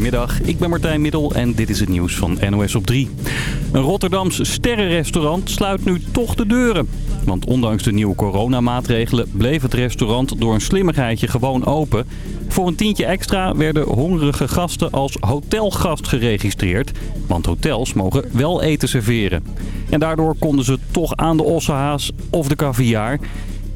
Goedemiddag, ik ben Martijn Middel en dit is het nieuws van NOS op 3. Een Rotterdams sterrenrestaurant sluit nu toch de deuren. Want ondanks de nieuwe coronamaatregelen bleef het restaurant door een slimmigheidje gewoon open. Voor een tientje extra werden hongerige gasten als hotelgast geregistreerd. Want hotels mogen wel eten serveren. En daardoor konden ze toch aan de ossehaas of de caviar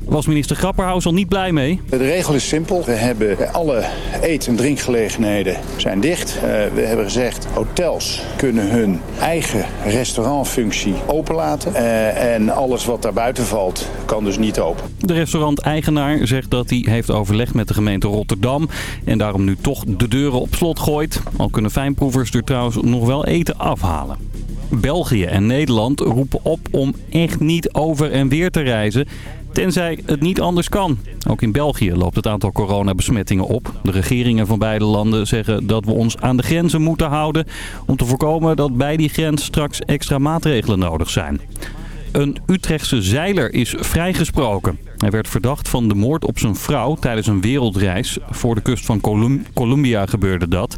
was minister Grapperhaus al niet blij mee. De regel is simpel. We hebben alle eet- en drinkgelegenheden zijn dicht. Uh, we hebben gezegd hotels kunnen hun eigen restaurantfunctie openlaten. Uh, en alles wat daar buiten valt kan dus niet open. De restauranteigenaar zegt dat hij heeft overlegd met de gemeente Rotterdam. En daarom nu toch de deuren op slot gooit. Al kunnen fijnproevers er trouwens nog wel eten afhalen. België en Nederland roepen op om echt niet over en weer te reizen tenzij het niet anders kan. Ook in België loopt het aantal coronabesmettingen op. De regeringen van beide landen zeggen dat we ons aan de grenzen moeten houden... om te voorkomen dat bij die grens straks extra maatregelen nodig zijn. Een Utrechtse zeiler is vrijgesproken. Hij werd verdacht van de moord op zijn vrouw tijdens een wereldreis. Voor de kust van Colum Colombia gebeurde dat.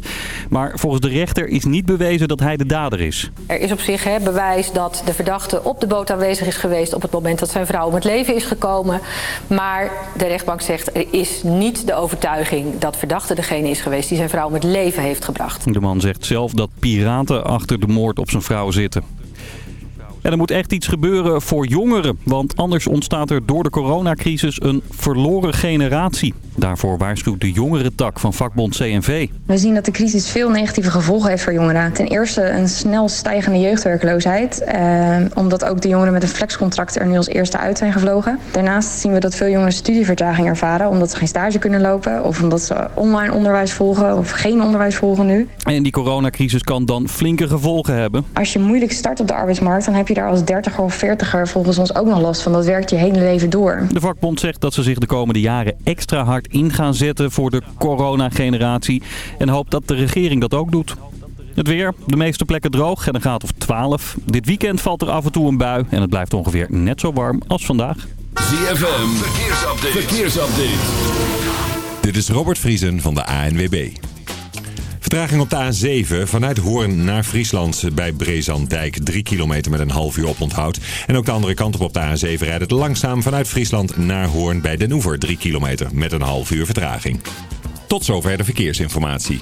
Maar volgens de rechter is niet bewezen dat hij de dader is. Er is op zich hè, bewijs dat de verdachte op de boot aanwezig is geweest... op het moment dat zijn vrouw om het leven is gekomen. Maar de rechtbank zegt er is niet de overtuiging dat verdachte degene is geweest... die zijn vrouw om het leven heeft gebracht. De man zegt zelf dat piraten achter de moord op zijn vrouw zitten. En er moet echt iets gebeuren voor jongeren. Want anders ontstaat er door de coronacrisis een verloren generatie. Daarvoor waarschuwt de jongerentak van vakbond CNV. We zien dat de crisis veel negatieve gevolgen heeft voor jongeren. Ten eerste een snel stijgende jeugdwerkloosheid. Eh, omdat ook de jongeren met een flexcontract er nu als eerste uit zijn gevlogen. Daarnaast zien we dat veel jongeren studievertraging ervaren. Omdat ze geen stage kunnen lopen. Of omdat ze online onderwijs volgen. Of geen onderwijs volgen nu. En die coronacrisis kan dan flinke gevolgen hebben. Als je moeilijk start op de arbeidsmarkt. Dan heb je daar als dertiger of veertiger volgens ons ook nog last van. Dat werkt je hele leven door. De vakbond zegt dat ze zich de komende jaren extra hard in gaan zetten voor de coronageneratie. En hoopt dat de regering dat ook doet. Het weer, de meeste plekken droog en een graad of 12. Dit weekend valt er af en toe een bui en het blijft ongeveer net zo warm als vandaag. ZFM, verkeersupdate. verkeersupdate. Dit is Robert Vriesen van de ANWB. Vertraging op de A7 vanuit Hoorn naar Friesland bij Brezandijk. 3 kilometer met een half uur op onthoud. En ook de andere kant op op de A7 rijdt het langzaam vanuit Friesland naar Hoorn bij Den Oever. 3 kilometer met een half uur vertraging. Tot zover de verkeersinformatie.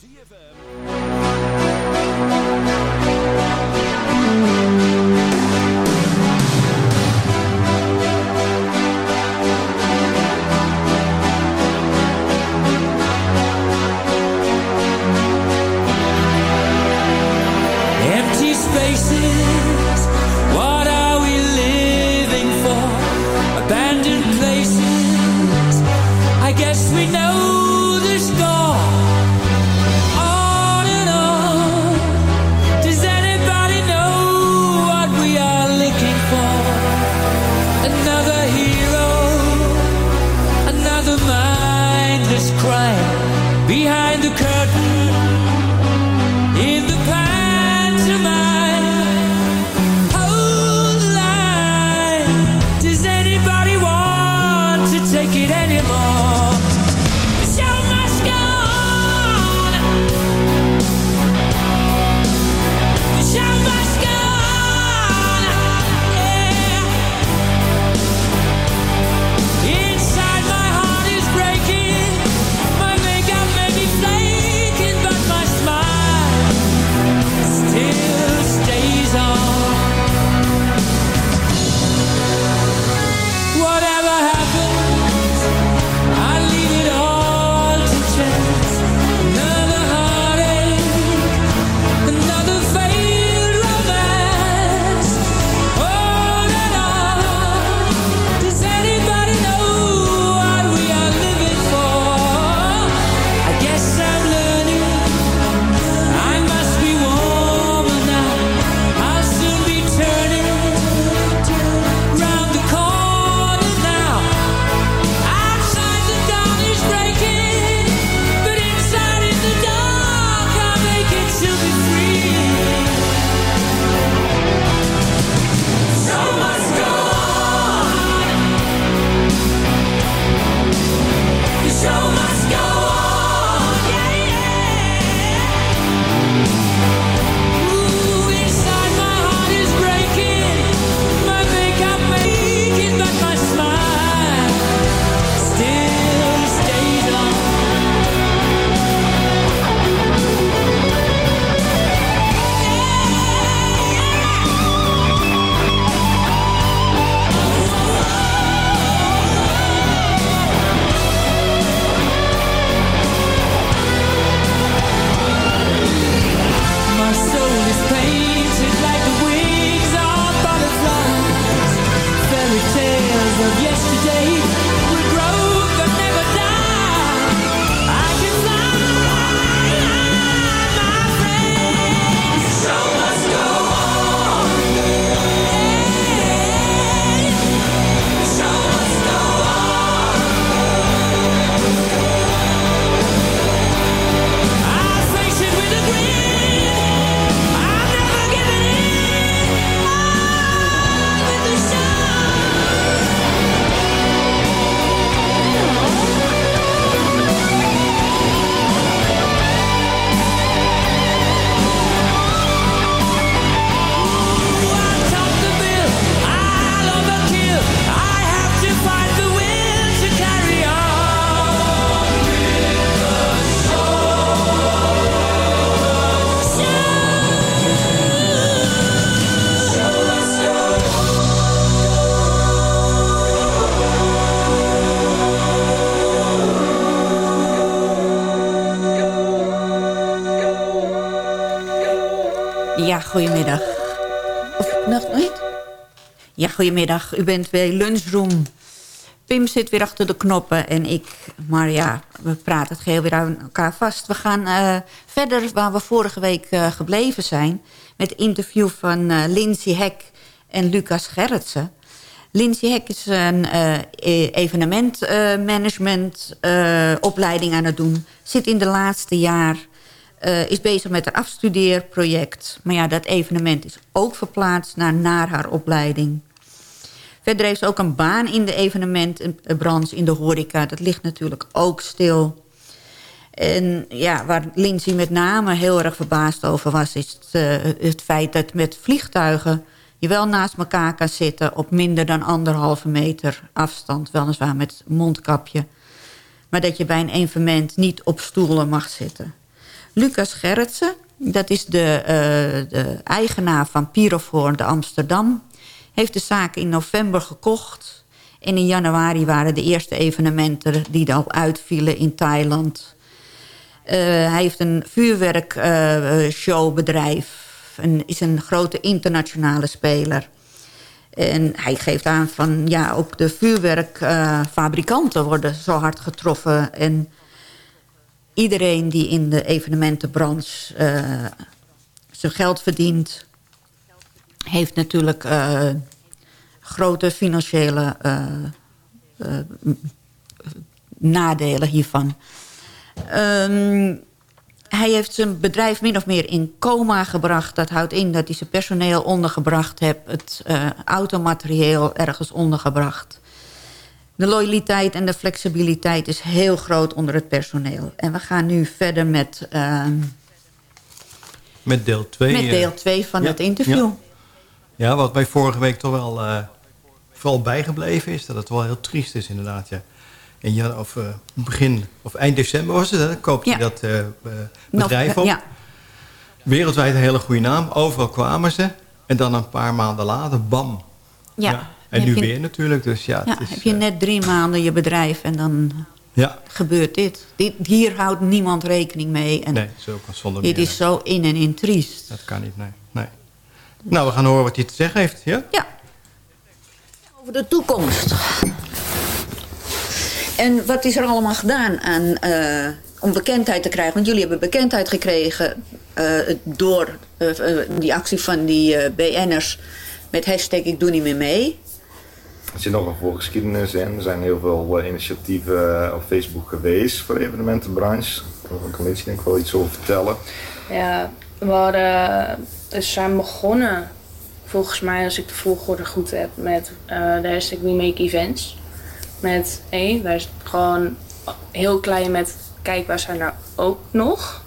Ja, goedemiddag. U bent bij Lunchroom. Pim zit weer achter de knoppen en ik. Maar ja, we praten het geheel weer aan elkaar vast. We gaan eh, verder waar we vorige week eh, gebleven zijn... met interview van uh, Lindsay Hek en Lucas Gerritsen. Lindsay Hek is een uh, evenementmanagement opleiding aan het doen. Zit in de laatste jaar... Is bezig met een afstudeerproject. Maar ja, dat evenement is ook verplaatst naar, naar haar opleiding. Verder heeft ze ook een baan in de evenementbranche, in de horeca. Dat ligt natuurlijk ook stil. En ja, waar Lindsay met name heel erg verbaasd over was... is het, uh, het feit dat met vliegtuigen je wel naast elkaar kan zitten... op minder dan anderhalve meter afstand, weliswaar met mondkapje. Maar dat je bij een evenement niet op stoelen mag zitten. Lucas Gerritsen, dat is de, uh, de eigenaar van Pirofoor de Amsterdam... heeft de zaak in november gekocht. En in januari waren de eerste evenementen die al uitvielen in Thailand. Uh, hij heeft een vuurwerkshowbedrijf... Uh, en is een grote internationale speler... En hij geeft aan van, ja, ook de vuurwerkfabrikanten worden zo hard getroffen. En iedereen die in de evenementenbranche uh, zijn geld verdient... heeft natuurlijk uh, grote financiële uh, nadelen hiervan. Um, hij heeft zijn bedrijf min of meer in coma gebracht. Dat houdt in dat hij zijn personeel ondergebracht heeft... het automaterieel ergens ondergebracht... De loyaliteit en de flexibiliteit is heel groot onder het personeel. En we gaan nu verder met... Uh, met deel 2. Met deel 2 van ja, het interview. Ja. Ja. wat mij vorige week toch wel uh, vooral bijgebleven is... dat het wel heel triest is inderdaad. Ja. In jan of, uh, begin, of eind december was het, hè? koopte ja. dat uh, bedrijf op. Ja. Wereldwijd een hele goede naam. Overal kwamen ze. En dan een paar maanden later, bam. Ja. ja. En nu je, weer natuurlijk. Dus ja, het is, heb je net drie maanden je bedrijf en dan ja. gebeurt dit. dit. Hier houdt niemand rekening mee. En nee, zo kan zonder Dit meer, is zo in en in triest. Dat kan niet, nee. Nou, we gaan horen wat hij te zeggen heeft. Ja? Ja. Over de toekomst. En wat is er allemaal gedaan aan, uh, om bekendheid te krijgen? Want jullie hebben bekendheid gekregen uh, door uh, die actie van die BN'ers met hashtag ik doe niet meer mee. Er zit nog een voorgeschiedenis in. Er zijn heel veel uh, initiatieven op Facebook geweest voor de evenementenbranche. Daar kan Lindsay denk ik wel iets over vertellen. Ja, we hadden, dus zijn begonnen, volgens mij als ik de volgorde goed heb, met uh, de hashtag We Events. Met, hé, hey, wij zijn gewoon heel klein met, kijk waar zijn er ook nog.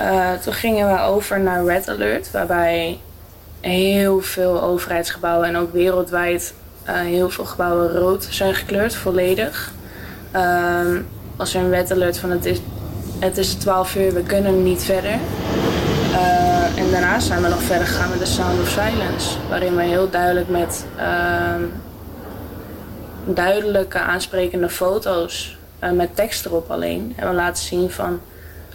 Uh, toen gingen we over naar Red Alert, waarbij heel veel overheidsgebouwen en ook wereldwijd uh, heel veel gebouwen rood zijn gekleurd, volledig. Uh, als er een red alert van het is, het is 12 uur, we kunnen niet verder. En daarna zijn we nog verder gegaan met de Sound of Silence, waarin we heel duidelijk met duidelijke aansprekende foto's met tekst erop alleen hebben laten zien van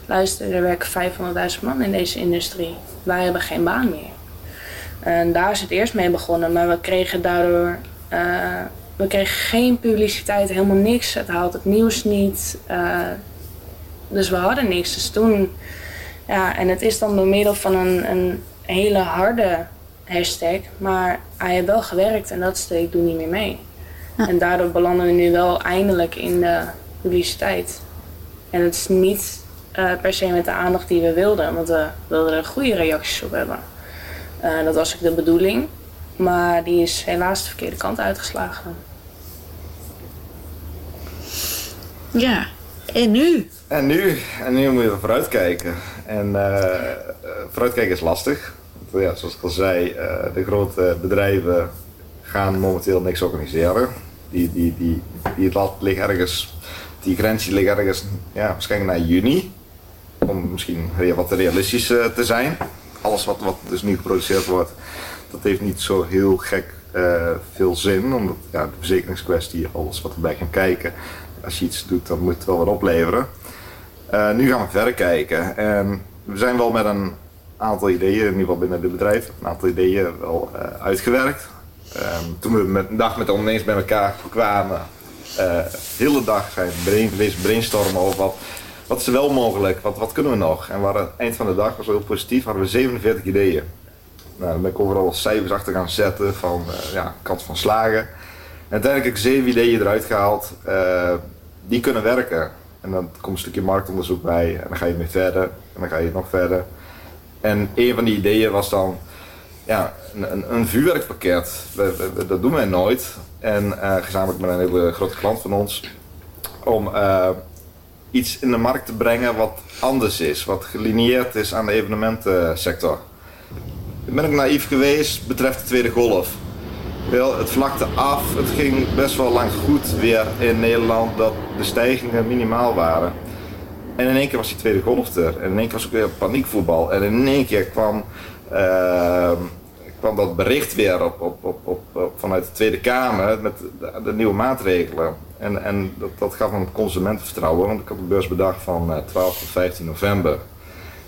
luister, er werken 500.000 man in deze industrie. Wij hebben geen baan meer. En daar is het eerst mee begonnen, maar we kregen daardoor uh, we kregen geen publiciteit, helemaal niks. Het haalt het nieuws niet. Uh, dus we hadden niks. Dus toen, ja, en het is dan door middel van een, een hele harde hashtag, maar hij heeft wel gewerkt en dat is de ik doe niet meer mee. Ja. En daardoor belanden we nu wel eindelijk in de publiciteit. En het is niet uh, per se met de aandacht die we wilden, want we wilden er goede reacties op hebben. Uh, dat was ook de bedoeling. Maar die is helaas de verkeerde kant uitgeslagen. Ja, en nu? En nu? En nu moet je vooruitkijken. En uh, vooruitkijken is lastig. Ja, zoals ik al zei, uh, de grote bedrijven gaan momenteel niks organiseren. Die, die, die, die lat ligt ergens, die grens ligt ergens ja, waarschijnlijk naar juni. Om misschien wat realistisch te zijn. Alles wat, wat dus nu geproduceerd wordt, dat heeft niet zo heel gek veel zin. Omdat ja, de verzekeringskwestie, alles wat erbij kan kijken. Als je iets doet, dan moet het wel wat opleveren. Uh, nu gaan we verder kijken. En we zijn wel met een aantal ideeën, in ieder geval binnen het bedrijf, een aantal ideeën wel eh, uitgewerkt. Ehm, toen we met een dag met de ondernemers bij elkaar kwamen, eh, de hele dag zijn brain, brainstormen over wat, wat is er wel mogelijk, wat, wat kunnen we nog. En we hadden, eind van de dag was heel positief, hadden we 47 ideeën. Nou, dan ben ik overal cijfers achter gaan zetten van eh, ja, kans van slagen. En uiteindelijk heb ik zeven ideeën eruit gehaald eh, die kunnen werken. En dan komt een stukje marktonderzoek bij en dan ga je mee verder en dan ga je nog verder. En een van die ideeën was dan ja, een, een, vuurwerkpakket. We- we- we- dat doen wij nooit. En eh, gezamenlijk met een hele grote klant van ons. Om eh, iets in de markt te brengen wat anders is. Wat gelineerd is aan de evenementensector. Ik ben ook naïef geweest betreft de tweede golf. Wel, het vlakte af. Het ging best wel lang goed weer in Nederland dat de stijgingen minimaal waren. En in één keer was die tweede golf er. En in één keer was ook weer paniekvoetbal. En in één keer kwam, ehm, kwam dat bericht weer op, op, op, op, vanuit de Tweede Kamer met de, de nieuwe maatregelen. En, en dat, dat gaf een consumentenvertrouwen. Want ik had een beursbedag van eh, 12 tot 15 november.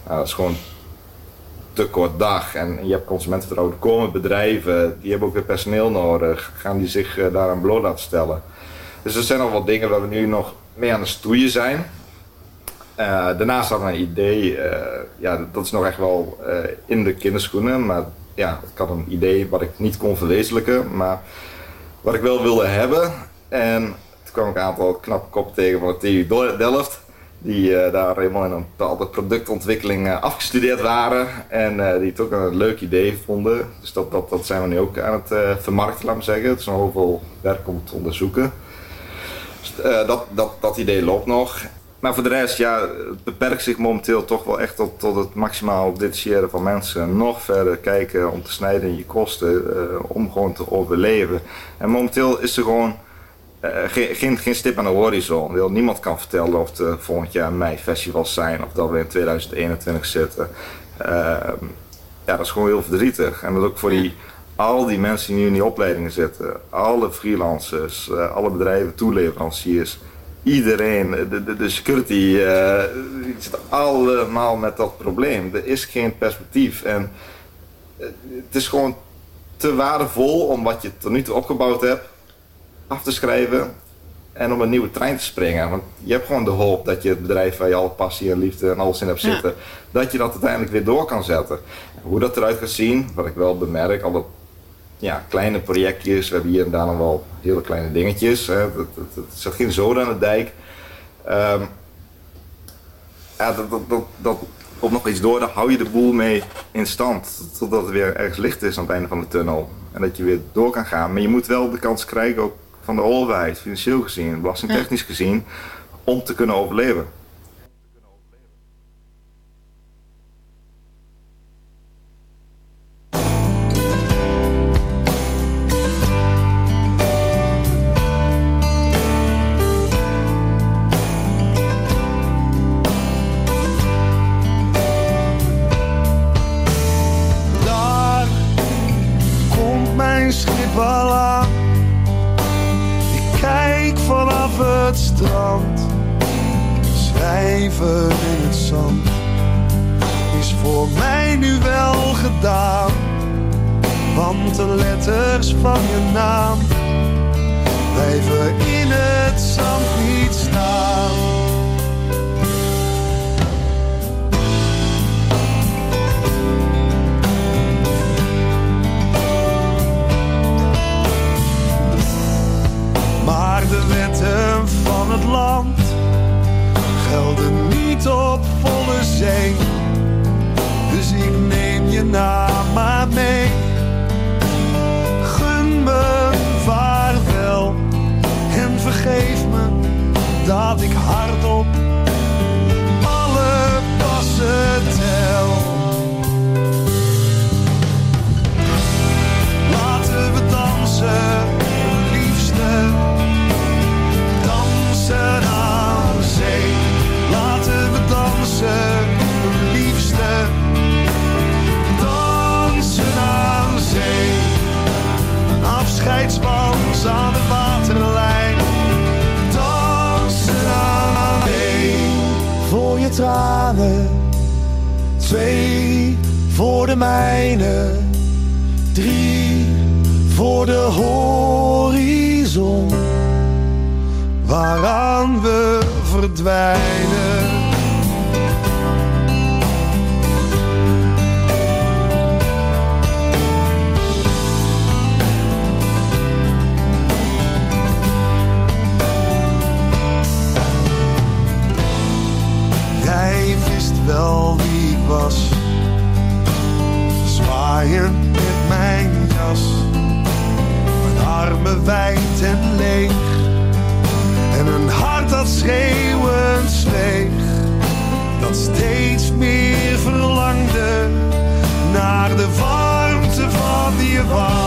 Nou, dat is gewoon te kort dag. En je hebt. Er komen bedrijven, die hebben ook weer personeel nodig. Gaan die zich eh, daaraan bloot laten stellen. Dus er zijn al wat dingen waar we nu nog mee aan het stoeien zijn. Eh, daarnaast we een idee, eh, ja, dat is nog echt wel in de kinderschoenen. Maar ja, ik had een idee wat ik niet kon verwezenlijken. Maar wat ik wel wilde hebben. En toen kwam ik een aantal knappe koppen tegen van de TU Delft. Die eh, daar helemaal in een bepaalde productontwikkeling eh, afgestudeerd waren. En eh, die het ook een leuk idee vonden. Dus dat, dat, dat zijn we nu ook aan het vermarkten, laat me zeggen. Het is nog heel veel werk om te onderzoeken. Dus, dat, dat, dat idee loopt nog. Maar voor de rest, ja, het beperkt zich momenteel toch wel echt tot, tot het maximaal detacheren van mensen. Nog verder kijken om te snijden in je kosten, om gewoon te overleven. En momenteel is er gewoon geen, geen, geen stip aan de horizon. Niemand kan vertellen of er volgend jaar mei festivals zijn of dat we in 2021 zitten. Ehm, ja, dat is gewoon heel verdrietig. En dat ook voor die, al die mensen die nu in die opleidingen zitten, alle freelancers, eh, alle bedrijven, toeleveranciers, iedereen, de, de, de security, eh, die zitten allemaal met dat probleem. Er is geen perspectief. En eh, het is gewoon te waardevol om wat je tot nu toe opgebouwd hebt af te schrijven en om een nieuwe trein te springen. Want je hebt gewoon de hoop dat je het bedrijf waar je alle passie en liefde en alles in hebt Ja. zitten, dat je dat uiteindelijk weer door kan zetten. Hoe dat eruit gaat zien, wat ik wel bemerk, al dat ja, kleine projectjes, we hebben hier en daar nog wel hele kleine dingetjes. Hè. Het, het, het geen zoden aan de dijk. Ehm, ja, dat, dat, dat, dat komt nog iets door, daar hou je de boel mee in stand. Totdat er weer ergens licht is aan het einde van de tunnel. En dat je weer door kan gaan. Maar je moet wel de kans krijgen, ook van de overheid, financieel gezien, belastingtechnisch gezien, om te kunnen overleven. Naam blijven in het zand niet staan. Maar de wetten van het land gelden niet op volle zee. Dus ik neem je naam maar mee. Dat ik hardop alle passen tel. Laten we dansen, liefste. Dansen aan zee. Laten we dansen, liefste. Dansen aan zee. Een afscheidswans aan de tranen. Twee voor de mijne. Drie voor de horizon. Waaraan we verdwijnen. Wel wie ik was. Zwaaiend met mijn jas. Mijn armen wijd en leeg. En een hart dat schreeuwend zweeg. Dat steeds meer verlangde naar de warmte van je wang.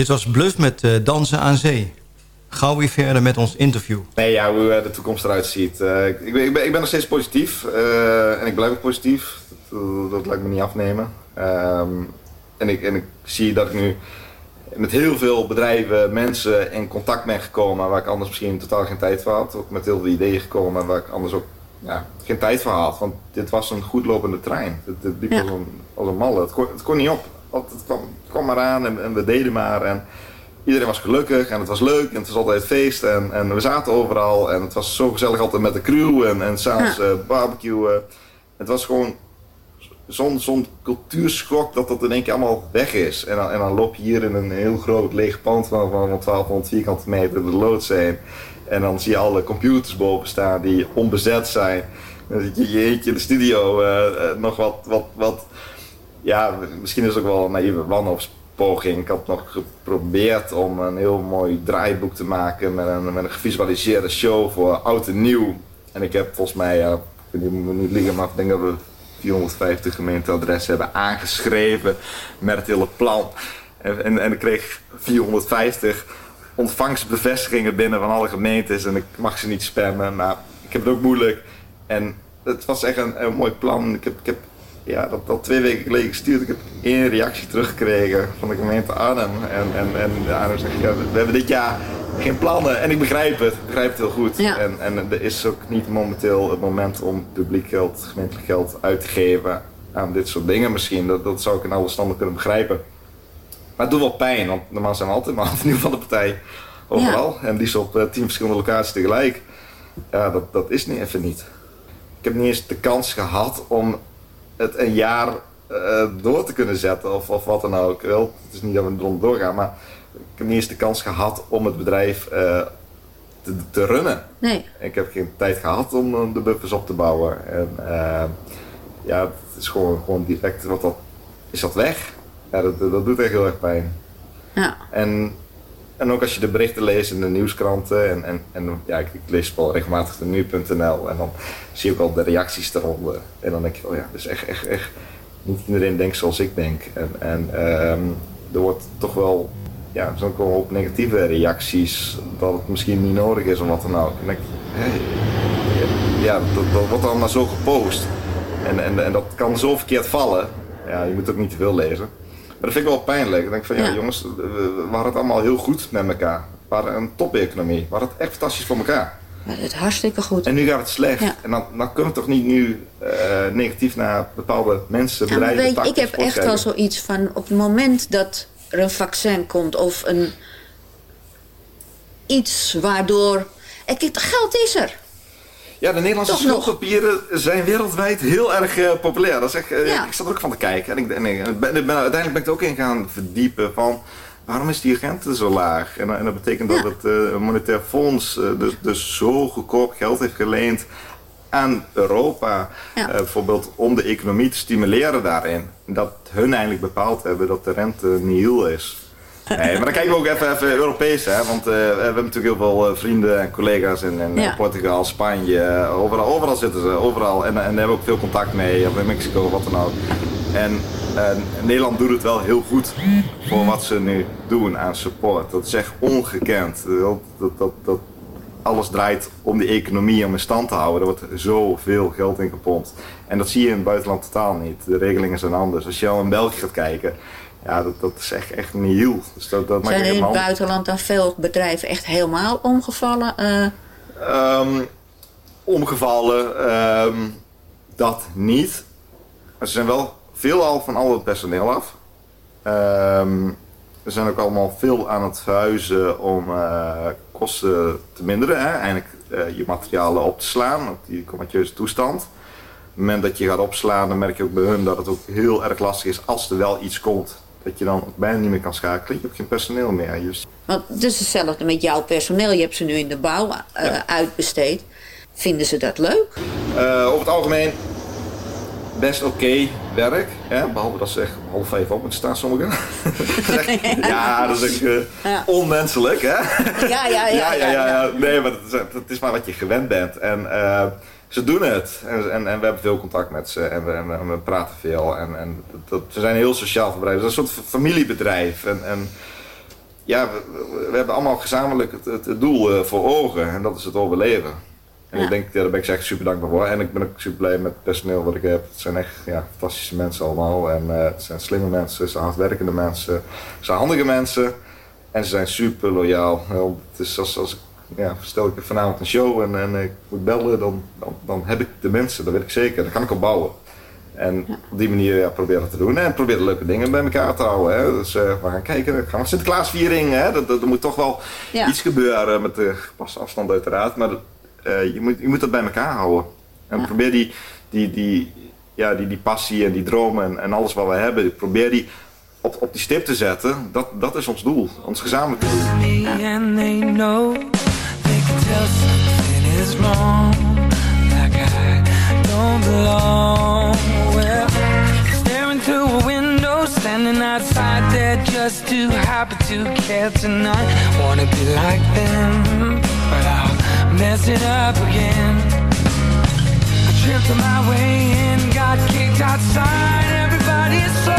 Dit was Bluff met eh, Dansen aan Zee. Gauw weer verder met ons interview. Nee, ja, hoe eh, de toekomst eruit ziet. Eh, ik, ik ben, ik, ben, nog steeds positief. eh, en ik blijf ook positief. Dat, dat laat ik me niet afnemen. Ehm, en, ik, en ik zie dat ik nu met heel veel bedrijven, mensen in contact ben gekomen waar ik anders misschien totaal geen tijd voor had. Ook met heel veel ideeën gekomen waar ik anders ook ja, geen tijd voor had. Want dit was een goed lopende trein. Het, het liep Ja. als, een, als een malle. Het kon, het kon niet op. Want Het kwam, kwam maar aan en, en we deden maar. En iedereen was gelukkig en het was leuk en het was altijd feest. En, en we zaten overal en het was zo gezellig altijd met de crew en, en s'avonds Ja. eh, barbecuen. Het was gewoon zo'n zo'n cultuurschok dat dat in één keer allemaal weg is. En dan, en dan loop je hier in een heel groot leeg pand van, van 1200 vierkante meter de lood zijn. En dan zie je alle computers boven staan die onbezet zijn. Dan zit je jeetje in de studio eh, eh, nog wat, wat, wat... Ja, misschien is het ook wel een naïeve wanhoopspoging. Ik had nog geprobeerd om een heel mooi draaiboek te maken met een, gevisualiseerde show voor oud en nieuw. En ik heb volgens mij, ik weet niet, niet liggen, maar ik denk dat we 450 gemeenteadressen hebben aangeschreven met het hele plan. En, en, en ik kreeg 450 ontvangstbevestigingen binnen van alle gemeentes en ik mag ze niet spammen, maar ik heb het ook moeilijk. En het was echt een, een mooi plan. Ik heb, ik heb ja, dat, dat twee weken geleden gestuurd. Ik heb één reactie teruggekregen van de gemeente Arnhem. En, en, en de Arnhem zegt, ja, we hebben dit jaar geen plannen. En ik begrijp het, ik begrijp het heel goed. Ja. En, en er is ook niet momenteel het moment om publiek geld, gemeentelijk geld uit te geven aan dit soort dingen misschien. Dat, dat zou ik in alle standen kunnen begrijpen. Maar het doet wel pijn, want normaal zijn we altijd maar nieuw van de partij. Overal. En die is op eh, tien verschillende locaties tegelijk. Ja, dat, dat is niet even niet. Ik heb niet eens de kans gehad om het een jaar eh, door te kunnen zetten of, of wat dan ook. Wel, het is niet dat we eronder doorgaan, maar ik heb niet eens de kans gehad om het bedrijf eh, te, te runnen. Nee. Ik heb geen tijd gehad om de buffers op te bouwen. En eh, ja, het is gewoon, gewoon direct, wat dat, is dat weg. Ja, dat, dat doet echt heel erg pijn. Ja. En, en ook als je de berichten leest in de nieuwskranten. En, en, en ja, ik, ik lees wel regelmatig de nu.nl. En dan zie ook al de reacties eronder. En dan denk je, oh ja, dus echt, echt, echt. Niet iedereen denkt zoals ik denk. En, en ehm, er wordt toch wel. Ja, een hoop negatieve reacties. Dat het misschien niet nodig is of wat dan ook. En dan denk ik, ja, dat, dat wordt allemaal zo gepost. En, en, en dat kan zo verkeerd vallen. Ja, je moet ook niet te veel lezen. Maar dat vind ik wel pijnlijk. Dan denk ik van, ja, Ja. jongens, we, hadden het allemaal heel goed met elkaar. We hadden een topeconomie. We hadden het echt fantastisch voor elkaar. Het hartstikke goed. En nu gaat het slecht. Ja. En dan, dan kunnen we toch niet nu eh, negatief naar bepaalde mensen, Ja, bedrijven, weet, ik heb echt wel zoiets van op het moment dat er een vaccin komt of een iets waardoor. Ik, het geld is er. Ja, de Nederlandse schuldpapieren zijn wereldwijd heel erg eh, populair. Dat is echt, eh, Ja. Ik zat er ook van te kijken. En ik, en ik ben, ben- uiteindelijk ben ik er ook in gaan verdiepen van... waarom is die rente zo laag? En, en dat betekent dat het eh, Monetair Fonds dus, dus zo goedkoop geld heeft geleend aan Europa. Ja. bijvoorbeeld om de economie te stimuleren daarin. Dat hun eindelijk bepaald hebben dat de rente nihil is. Nee, maar dan kijken we ook even, even Europees, hè? want eh, we hebben natuurlijk heel veel eh, vrienden en collega's in, in Ja. Portugal, Spanje, eh, overal, overal zitten ze, overal. En, en daar hebben we ook veel contact mee, of in Mexico, wat dan ook. En Nederland doet het wel heel goed voor wat ze nu doen aan support. Dat is echt ongekend. Dat, dat, dat, dat alles draait om de economie om in stand te houden. Er wordt zoveel geld in gepompt. En dat zie je in het buitenland totaal niet. De regelingen zijn anders. Als je al in België gaat kijken, ja, dat, dat is echt, echt. Dus dat, Zijn er in het buitenland dan veel bedrijven echt helemaal omgevallen? Eh, Ehm, omgevallen, ehm, dat niet. Maar ze zijn wel veelal van al het personeel af. We zijn ook allemaal veel aan het verhuizen om eh, kosten te minderen. Hè? Eindelijk eh, je materialen op te slaan op die commercieuze toestand. Op het moment dat je gaat opslaan, dan merk je ook bij hun dat het ook heel erg lastig is als er wel iets komt. Dat je dan bijna niet meer kan schakelen. Je hebt geen personeel meer. Dus want het is hetzelfde met jouw personeel. Je hebt ze nu in de bouw eh, uitbesteed. Vinden ze dat leuk? Over het algemeen best oké werk. Hè? Behalve dat ze echt om half vijf op moeten staan sommigen. Ja, dat is echt Ja. onmenselijk. Hè? Ja, ja, ja. ja, ja, ja, ja. Nee, maar het is, het is maar wat je gewend bent. En eh, ze doen het. En, en, en we hebben veel contact met ze. En we, en we, en we praten veel. En, en dat, ze zijn heel sociaal bedrijf. Het is een soort familiebedrijf. En, en ja, we, hebben allemaal gezamenlijk het, het, het doel eh, voor ogen. En dat is het overleven. En Ja. ik denk, ja, daar ben ik echt super dankbaar voor. En ik ben ook super blij met het personeel wat ik heb. Het zijn echt ja, fantastische mensen allemaal. En eh, het zijn slimme mensen, ze zijn hardwerkende mensen, ze zijn handige mensen. En ze zijn super loyaal. Het is als, als ik, ja, stel ik vanavond een show en, en ik moet bellen, dan, dan, dan heb ik de mensen, dat weet ik zeker. Dat kan ik opbouwen. En op die manier ja, proberen te doen. En proberen leuke dingen bij elkaar te houden. Hè. Dus eh, we gaan kijken. We gaan naar Sinterklaasviering. Hè. Dat, dat, er moet toch wel Ja. iets gebeuren. Met de gepaste afstand uiteraard. Maar eh, je, moet, je moet dat bij elkaar houden. En probeer die, die, die, ja, die, die passie en die dromen en, en alles wat we hebben. Probeer die op, op die stip te zetten. Dat, dat is ons doel. Ons gezamenlijke doel. Tell something is wrong. Like I don't belong. Well, staring through a window, standing outside there just too happy to care tonight. Wanna be like them, but I'll mess it up again. I tripped on my way in, got kicked outside. Everybody's so,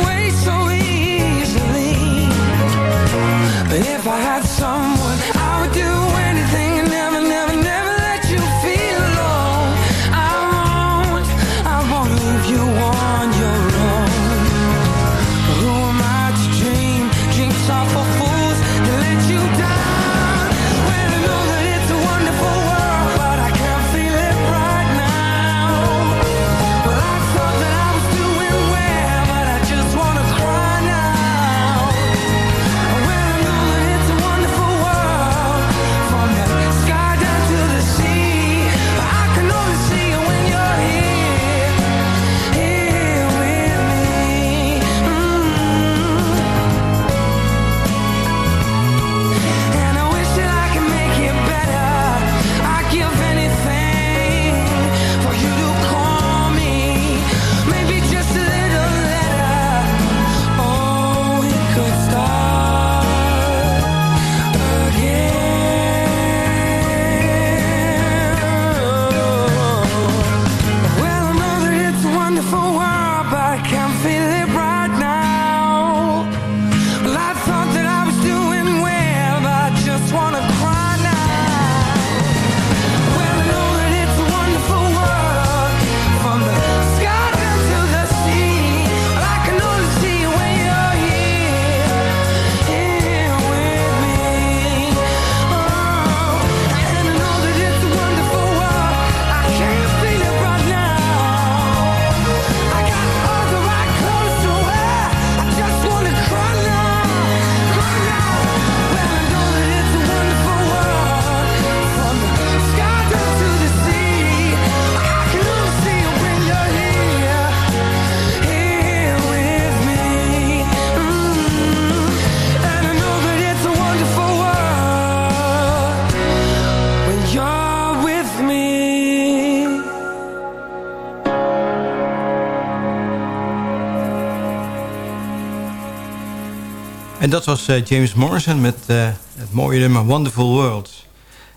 En dat was eh, James Morrison met eh, het mooie nummer Wonderful World.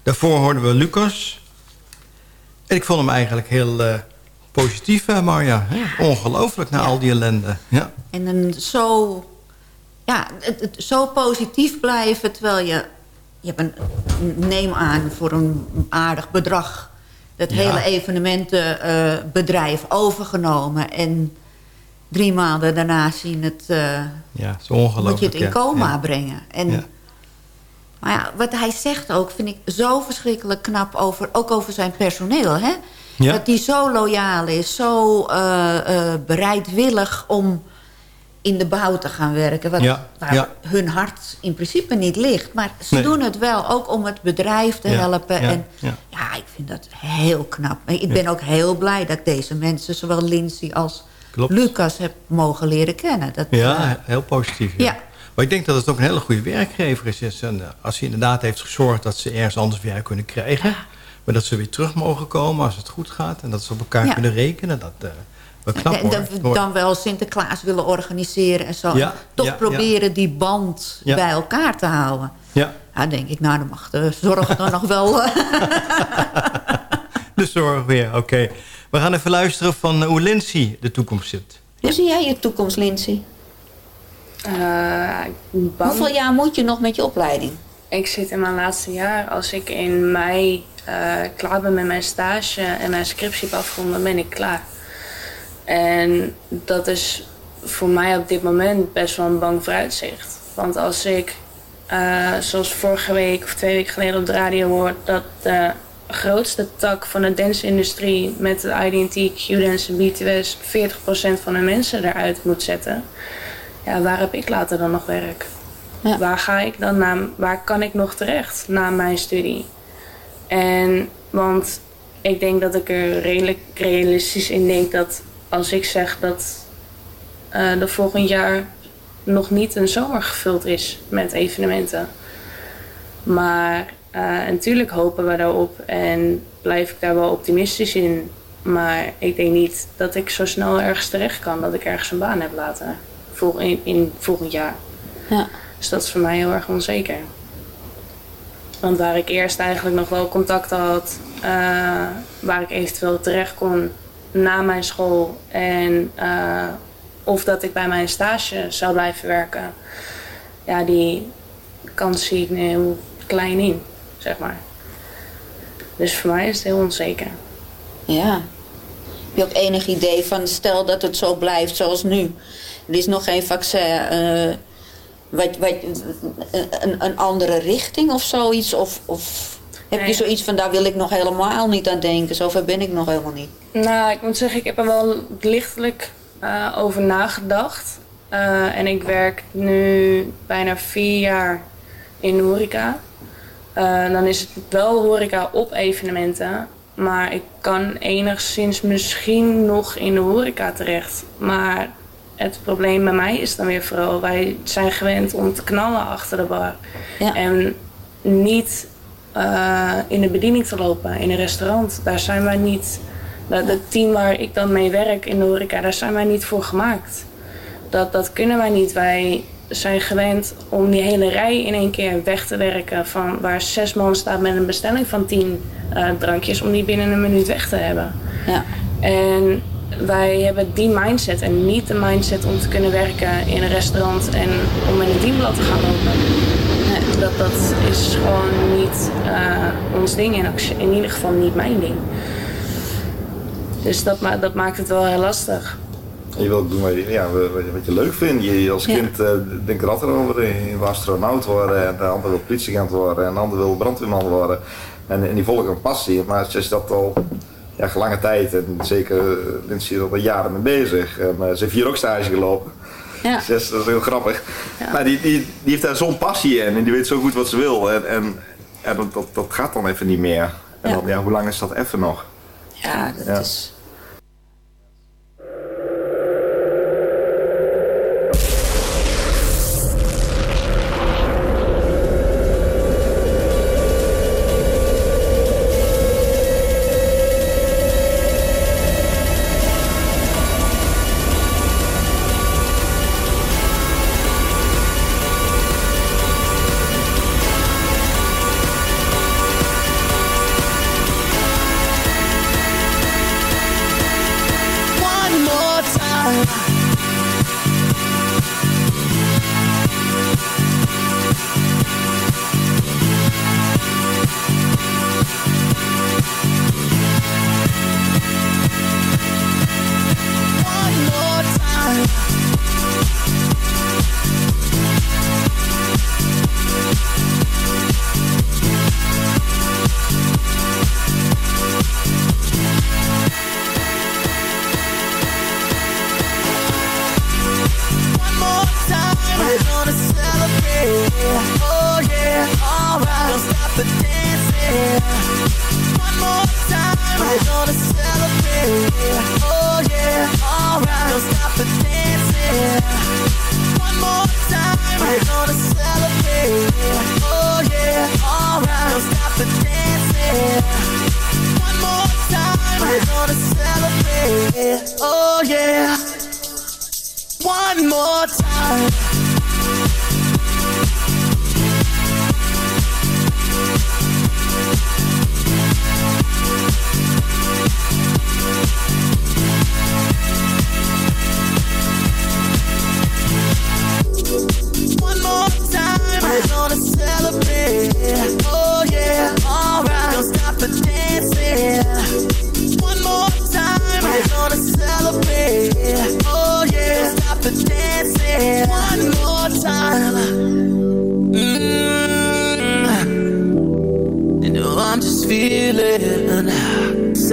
Daarvoor hoorden we Lucas. En ik vond hem eigenlijk heel eh, positief, uh, Marja. Hè? Ongelooflijk na al die ellende. Ja. En een zo, ja, het, het, zo positief blijven terwijl je... Je hebt een, neem aan voor een aardig bedrag... dat Ja. hele evenementenbedrijf overgenomen. En drie maanden daarna zien het... eh, Ja, het is ongelooflijk. moet je het in coma Ja. brengen. En, Ja. Maar ja, wat hij zegt ook, vind ik zo verschrikkelijk knap. Over, ook over zijn personeel. Hè? Ja. Dat hij zo loyaal is, zo eh, eh, bereidwillig om in de bouw te gaan werken. Wat, Waar hun hart in principe niet ligt. Maar ze Nee. doen het wel, ook om het bedrijf te helpen. ja, en ja. ik vind dat heel knap. Ik ben ook heel blij dat deze mensen, zowel Lindsay als Klopt. Lucas, heb mogen leren kennen. Dat, eh, Ja, heel positief. Ja. Ja. Maar ik denk dat het ook een hele goede werkgever is. en, eh, als hij inderdaad heeft gezorgd dat ze ergens anders werk kunnen krijgen. Maar dat ze weer terug mogen komen als het goed gaat. En dat ze op elkaar Ja. kunnen rekenen. Dat eh wat knap en dat we dan wel Sinterklaas willen organiseren en zo. Ja, Toch proberen die band bij elkaar te houden. Ja, Ja, denk ik, nou, dan mag de zorg dan nog wel... eh, de zorg weer. Oké. We gaan even luisteren van eh, hoe Lindsay de toekomst zit. Hoe zie jij je toekomst, Lindsay? Eh, bang. Hoeveel jaar moet je nog met je opleiding? Ik zit in mijn laatste jaar. Als ik in mei eh, klaar ben met mijn stage en mijn scriptie heb afgerond, dan ben ik klaar. En dat is voor mij op dit moment best wel een bang vooruitzicht. Want als ik, eh, zoals vorige week of twee weken geleden op de radio hoor, dat de grootste tak van de dance-industrie met de IDT, Q-dance en BTS 40% van de mensen eruit moet zetten. Ja, waar heb ik later dan nog werk? Waar ga ik dan naar, waar kan ik nog terecht na mijn studie? En want ik denk dat ik er redelijk realistisch in denk dat als ik zeg dat eh de volgend jaar nog niet een zomer gevuld is met evenementen. Maar eh, natuurlijk hopen we daarop en blijf ik daar wel optimistisch in. Maar ik denk niet dat ik zo snel ergens terecht kan dat ik ergens een baan heb laten vol- in, in volgend jaar. Ja. Dus dat is voor mij heel erg onzeker. Want waar ik eerst eigenlijk nog wel contact had, eh, waar ik eventueel terecht kon na mijn school en eh, of dat ik bij mijn stage zou blijven werken, ja, die kans zie ik nu heel klein in, zeg maar. Dus voor mij is het heel onzeker. Ja. Heb je ook enig idee van, stel dat het zo blijft zoals nu. Er is nog geen vaccin. eh, wat, wat, een, een andere richting of zoiets? Of, of heb je zoiets van, daar wil ik nog helemaal niet aan denken. Zover ben ik nog helemaal niet. Nou, ik moet zeggen, ik heb er wel lichtelijk eh, over nagedacht. Eh, en ik werk nu bijna vier jaar in de horeca. Eh, dan is het wel horeca op evenementen. Maar ik kan enigszins misschien nog in de horeca terecht. Maar het probleem bij mij is dan weer vooral... wij zijn gewend om te knallen achter de bar. En niet eh, in de bediening te lopen in een restaurant. Daar zijn wij niet... Dat het team waar ik dan mee werk in de horeca, daar zijn wij niet voor gemaakt. Dat, dat kunnen wij niet. Wij zijn gewend om die hele rij in één keer weg te werken. Van waar zes man staat met een bestelling van tien eh, drankjes, om die binnen een minuut weg te hebben. Ja. En wij hebben die mindset en niet de mindset om te kunnen werken in een restaurant en om in een dienblad te gaan lopen. Nee, dat, dat is gewoon niet eh, ons ding en in ieder geval niet mijn ding. Dus dat, ma dat maakt het wel heel lastig. Je wilt doen wat je, ja, wat je- wat je leuk vindt. Je, als Ja. kind eh denkt er altijd over. Je wil astronaut worden en de ander wil politieagent worden en de ander wil brandweerman worden. En, en die volgen een passie. Maar als je dat al ja, lange tijd, en zeker eh, Lindsay is er al jaren mee bezig. En, eh, ze heeft hier ook stage gelopen. Ja. Dus dat is heel grappig. Maar die, die, die heeft daar zo'n passie in en die weet zo goed wat ze wil. En, en ja, dat, dat, dat gaat dan even niet meer. En dan, ja, hoe lang is dat even nog? Ja, dat Ja. is... Oh yeah. One more time.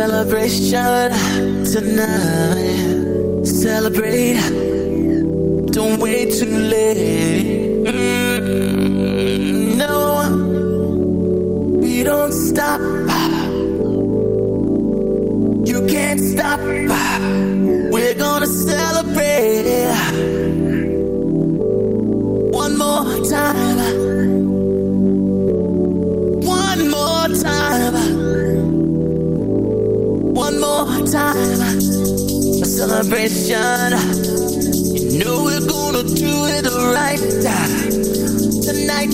Celebration tonight. Celebrate. Don't wait too late. Mm, no, we don't stop. You can't stop. We're gonna celebrate. Celebration. You know we're gonna do it right tonight.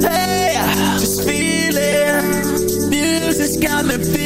Hey, just feel it. Music's got me feeling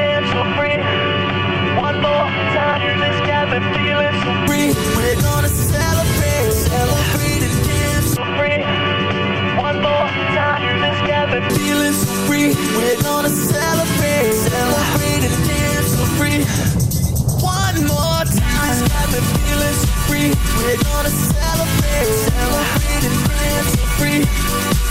We're gonna celebrate. For for celebrate and dance so free.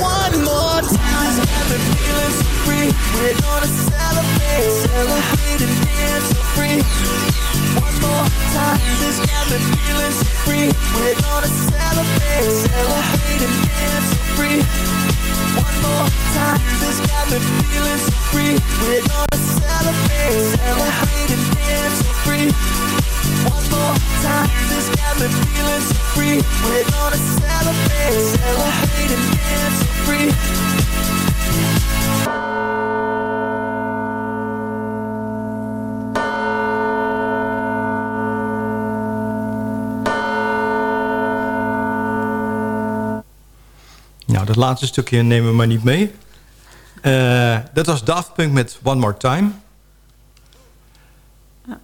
One more time. Got me feeling so free. We're gonna celebrate, celebrate and dance so free. One more time, this got me feeling so free. We're gonna celebrate, celebrate and dance so free. One more time, this got me feeling so free. We're gonna celebrate, celebrate and dance so free. Nou, dat laatste stukje nemen we maar niet mee. Eh, dat was Daft Punk met One More Time.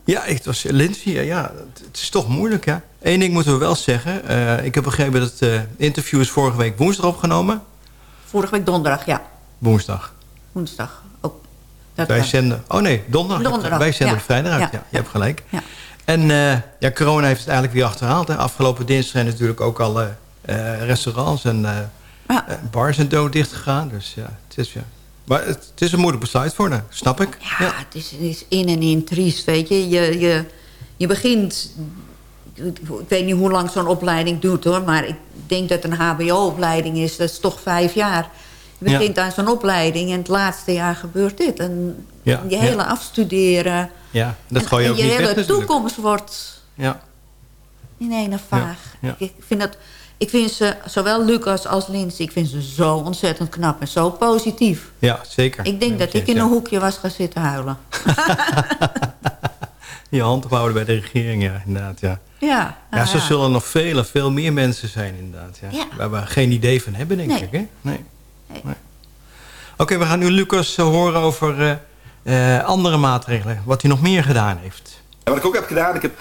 Ja, het was Lindsay. Ja, het is toch moeilijk, ja. Eén ding moeten we wel zeggen. Eh, ik heb begrepen dat het eh, interview is vorige week woensdag opgenomen. Vorige week donderdag, ja. Woensdag. Woensdag. Ook. Dat Wij zenden... Oh nee, donderdag. Donderdag, Wij zenden ja. vrijdag uit. Ja. Ja. je hebt gelijk. Ja. En eh, ja, corona heeft het eigenlijk weer achterhaald. Hè. Afgelopen dinsdag zijn natuurlijk ook al restaurants en bars en dood dicht gegaan. Dus ja, het is, ja. Maar het, het is een moeilijk besluit voor haar, snap ik. Ja, Het, is, het is in en in triest, weet je. Je, je, je begint... Ik weet niet hoe lang zo'n opleiding duurt, hoor. Maar ik denk dat een hbo-opleiding is. Dat is toch vijf jaar. Je Ja. begint aan zo'n opleiding en het laatste jaar gebeurt dit. En Ja, je hele afstuderen. Ja, dat en, gooi je en ook je niet weg hele natuurlijk. toekomst wordt Ja. in een vaag. Ik vind dat... Ik vind ze, zowel Lucas als Lindsay, ik vind ze zo ontzettend knap en zo positief. ja, zeker. Ik denk dat ik in een hoekje was gaan zitten huilen. Je hand ophouden bij de regering, ja, inderdaad, ja. Ja, Ja, zo ja. zullen nog veel en veel meer mensen zijn, inderdaad. Ja. Ja. Waar we geen idee van hebben, denk Nee. ik. Hè? Nee. Nee. Oké, we gaan nu Lucas eh, horen over eh, eh, andere maatregelen. Wat hij nog meer gedaan heeft. En wat ik ook heb gedaan, ik heb...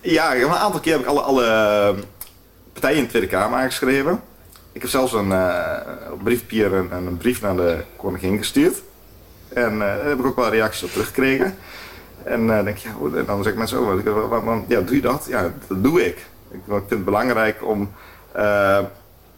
Ja, een aantal keer heb ik alle, alle partijen in de Tweede Kamer aangeschreven. Ik heb zelfs een eh, op briefpapier een, een brief naar de koningin gestuurd. En eh, daar heb ik ook wel reacties op teruggekregen. En eh, denk je, ja, hoe- en dan zeg ik mensen, oh, wat- ja, doe je dat? Ja, dat doe ik. Ik, vind het belangrijk om eh,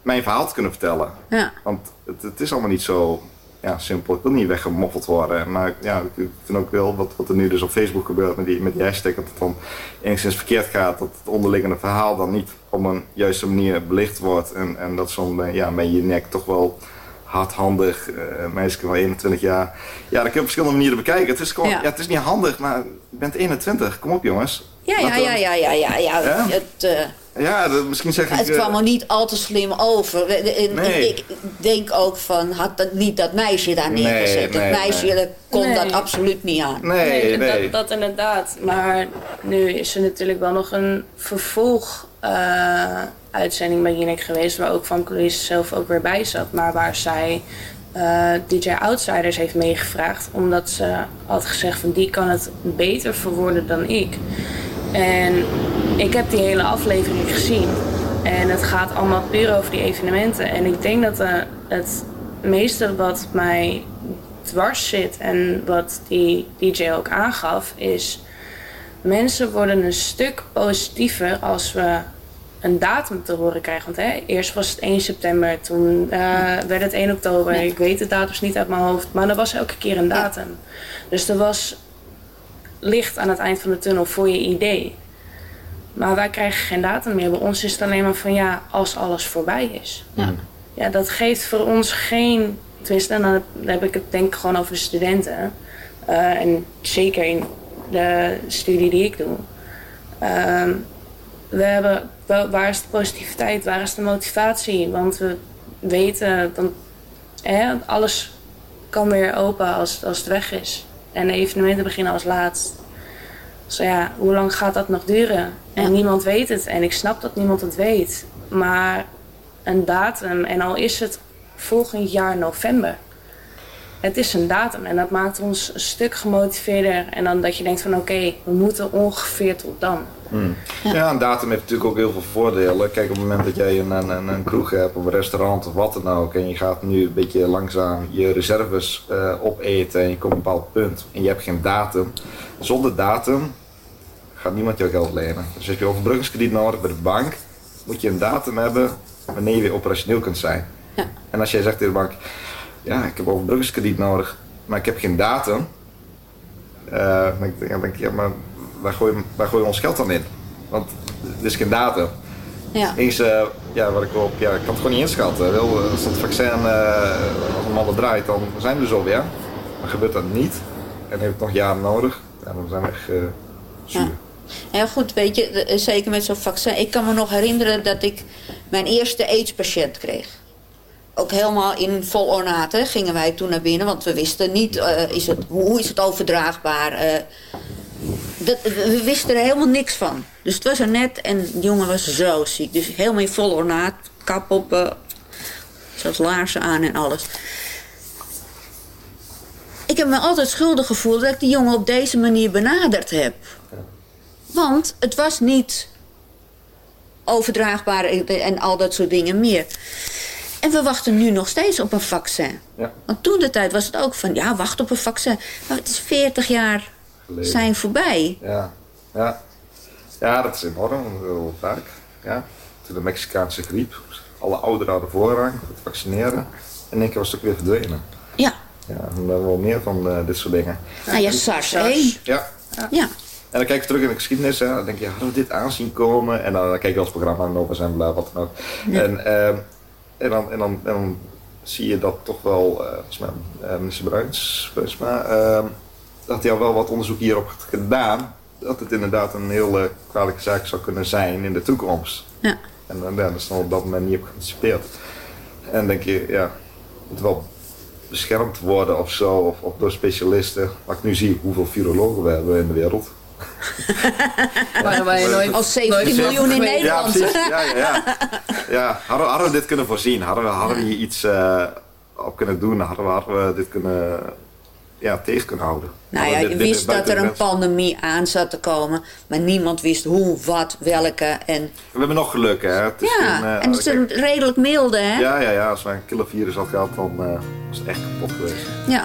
mijn verhaal te kunnen vertellen. Ja. Want het, het is allemaal niet zo ja, simpel. Ik wil niet weggemoffeld worden. Maar ja, ik vind ook wel wat, wat er nu dus op Facebook gebeurt met die, met die hashtag. Dat het dan enigszins verkeerd gaat. Dat het onderliggende verhaal dan niet op een juiste manier belicht wordt. En, en dat zo'n ja, met je nek toch wel hardhandig eh meisje van 21 jaar. Ja, dat kun je op verschillende manieren bekijken. Het is gewoon, ja. Ja. het is niet handig, maar je bent 21. Kom op jongens. Ja, ja, ja, ja, ja, ja. ja. Ja? Het, eh, Ja, dat- misschien zeg ik... het eh, kwam er niet al te slim over. En Nee. Ik denk ook van, had dat niet dat meisje daar Nee, neergezet. nee, het meisje nee. kon Nee. dat absoluut niet aan. Nee, nee. Dat, dat inderdaad. Maar nu is er natuurlijk wel nog een vervolg eh, uitzending bij Jinek geweest... waar ook Van Louise zelf ook weer bij zat. Maar waar zij eh, DJ Outsiders heeft meegevraagd... omdat ze had gezegd van die kan het beter verwoorden dan ik. En ik heb die hele aflevering gezien. En het gaat allemaal puur over die evenementen. En ik denk dat eh, het meeste wat mij dwars zit en wat die DJ ook aangaf, is mensen worden een stuk positiever als we een datum te horen krijgen. Want hè, eerst was het 1 september, toen eh, werd het 1 oktober. Ik weet de datums niet uit mijn hoofd, maar er was elke keer een datum. Dus er was licht aan het eind van de tunnel voor je idee. Maar wij krijgen geen datum meer. Bij ons is het alleen maar van ja, als alles voorbij is. Ja. Ja, dat geeft voor ons geen. Tenminste, dan heb ik het denk ik gewoon over de studenten. Eh, en zeker in de studie die ik doe. Ehm, we hebben, waar is de positiviteit? Waar is de motivatie? Want we weten, dan, hè, alles kan weer open als, als het weg is. En de evenementen beginnen als laatst. Dus ja, hoe lang gaat dat nog duren? En niemand weet het. En ik snap dat niemand het weet. Maar een datum, en al is het volgend jaar november. Het is een datum en dat maakt ons een stuk gemotiveerder. En dan dat je denkt van oké, we moeten ongeveer tot dan. Hmm. Ja. een datum heeft natuurlijk ook heel veel voordelen. Kijk, op het moment dat jij een, een, een kroeg hebt of een restaurant of wat dan ook... en je gaat nu een beetje langzaam je reserves eh, opeten en je komt op een bepaald punt... en je hebt geen datum. Zonder datum gaat niemand jouw geld lenen. Dus heb je overbruggingskrediet nodig bij de bank... moet je een datum hebben wanneer je weer operationeel kunt zijn. En als jij zegt tegen de bank... ja, ik heb overbruggingskrediet nodig, maar ik heb geen datum... Eh, dan denk ik, ik, ja, maar waar gooien, waar gooien we ons geld dan in? Want er is geen datum. Ja. Eens, eh, ja, wat ik op, ja, ik kan het gewoon niet inschatten. Wel, eh, als dat vaccin eh als een malle draait, dan zijn we zo weer. Maar gebeurt dat niet, en heeft het nog jaren nodig, ja, dan zijn we echt eh, zuur. Ja, goed, weet je, zeker met zo'n vaccin. Ik kan me nog herinneren dat ik mijn eerste AIDS-patiënt kreeg. Ook helemaal in vol ornaat hè, gingen wij toen naar binnen. Want we wisten niet, eh, is het, hoe is het overdraagbaar? eh. dat, we wisten er helemaal niks van. Dus het was er net en de jongen was zo ziek. Dus helemaal in vol ornaat, kap op, eh zelfs laarzen aan en alles. ik heb me altijd schuldig gevoeld dat ik die jongen op deze manier benaderd heb. Want het was niet overdraagbaar en al dat soort dingen meer. En we wachten nu nog steeds op een vaccin. Ja. Want toen de tijd was het ook van, ja, wacht op een vaccin. Maar het is 40 jaar Geleden. zijn voorbij. Ja, ja. ja dat is enorm, heel vaak. Ja. Toen de Mexicaanse griep, alle ouderen hadden voorrang voor het vaccineren. En in één keer was het ook weer verdwenen. Ja. Ja, en we hebben wel meer van eh, dit soort dingen. Nou ja, SARS 1. Ja. Ja. En dan kijk je terug in de geschiedenis, hè, dan denk je, hadden we dit aanzien komen? En dan, dan kijk je als programma en bla, wat dan ook. Ja. En, ehm, en, dan, en, dan, en dan zie je dat toch wel, eh, volgens mij, eh, minister Bruins, Bruinsma, ehm, dat hij al wel wat onderzoek hierop heeft gedaan. Dat het inderdaad een hele kwalijke zaak zou kunnen zijn in de toekomst. Ja. En dan, dat is dan op dat moment niet op geanticipeerd. En denk je, ja, het moet wel beschermd worden of zo, of, of door specialisten. Maar ik nu zie hoeveel virologen we hebben in de wereld. Nooit- Als 17 miljoen in Nederland. Ja, precies. Ja, ja, ja. ja hadden, we- hadden we dit kunnen voorzien? Hadden we, hadden we hier iets eh, op kunnen doen? Hadden we, hadden we dit kunnen, ja, tegen kunnen houden? Nou ja, we je wist dat er een pandemie aan zat te komen. Maar niemand wist hoe, wat, welke. En, We hebben nog geluk, hè? Het is ja, geen, eh, en het is een redelijk milde, hè? ja, ja, ja. Als wij een killer virus had gehad, dan eh, was het echt kapot geweest. Ja.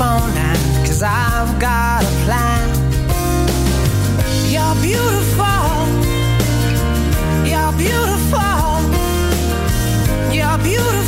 Cause I've got a plan. You're beautiful. You're beautiful. You're beautiful.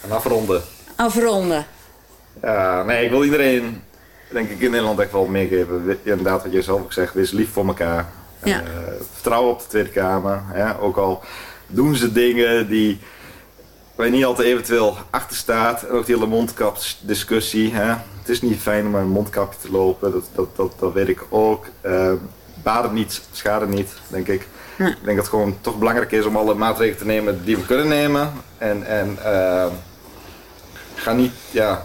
En afronden. Afronden. Ja, nee, ik wil iedereen, denk ik, in Nederland echt wel meegeven. Inderdaad, wat je zelf ook zegt, wees lief voor elkaar. Ja. Eh, vertrouw op de Tweede Kamer. Hè? Ook al doen ze dingen die je niet altijd eventueel achter staat. En ook die hele mondkapsdiscussie. Hè. Het is niet fijn om met een mondkapje te lopen, dat, dat, dat, dat weet ik ook. Uh, baden niet, schade niet, denk ik. Ik denk dat het gewoon toch belangrijk is om alle maatregelen te nemen die we kunnen nemen. En, en uh, ga niet, ja,